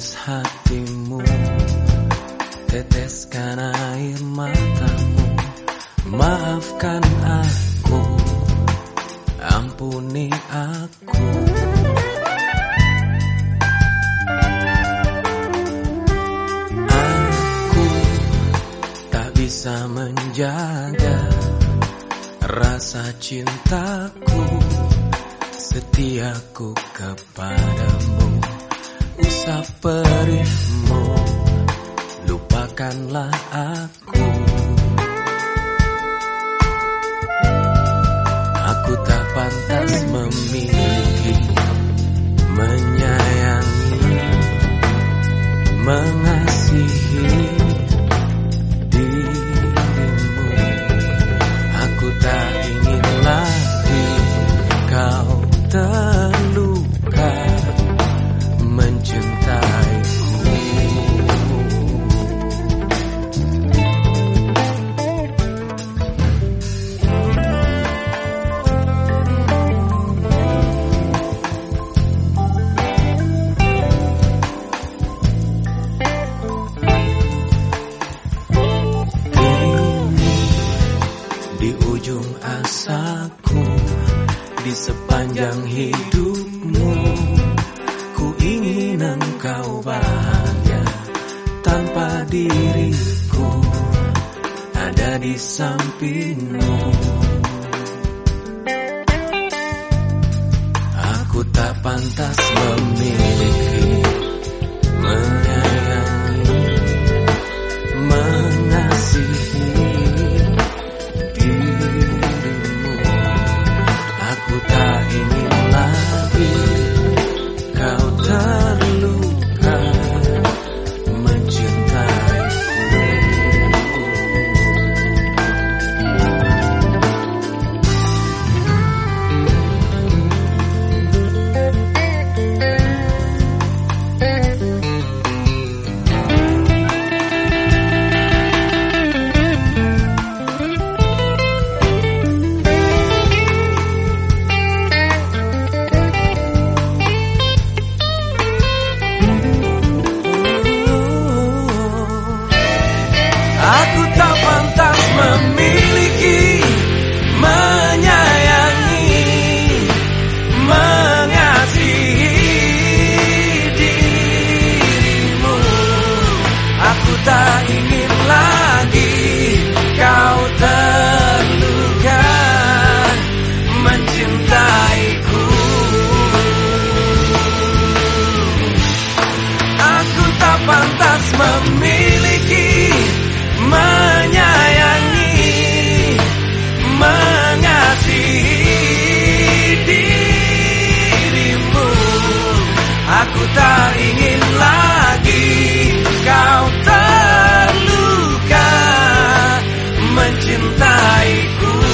Tulis hatimu Teteskan air matamu. Maafkan aku Ampuni aku. Aku tak bisa menjaga Rasa cintaku. Setiaku kepadamu usap perihmu. Lupakanlah aku ujung asaku di sepanjang hidupmu Ku ingin engkau bahagia tanpa diriku ada di sampingmu. Aku tak pantas memiliki memiliki menyayangi mengasihi dirimu. Aku tak ingin lagi kau terluka mencintaiku.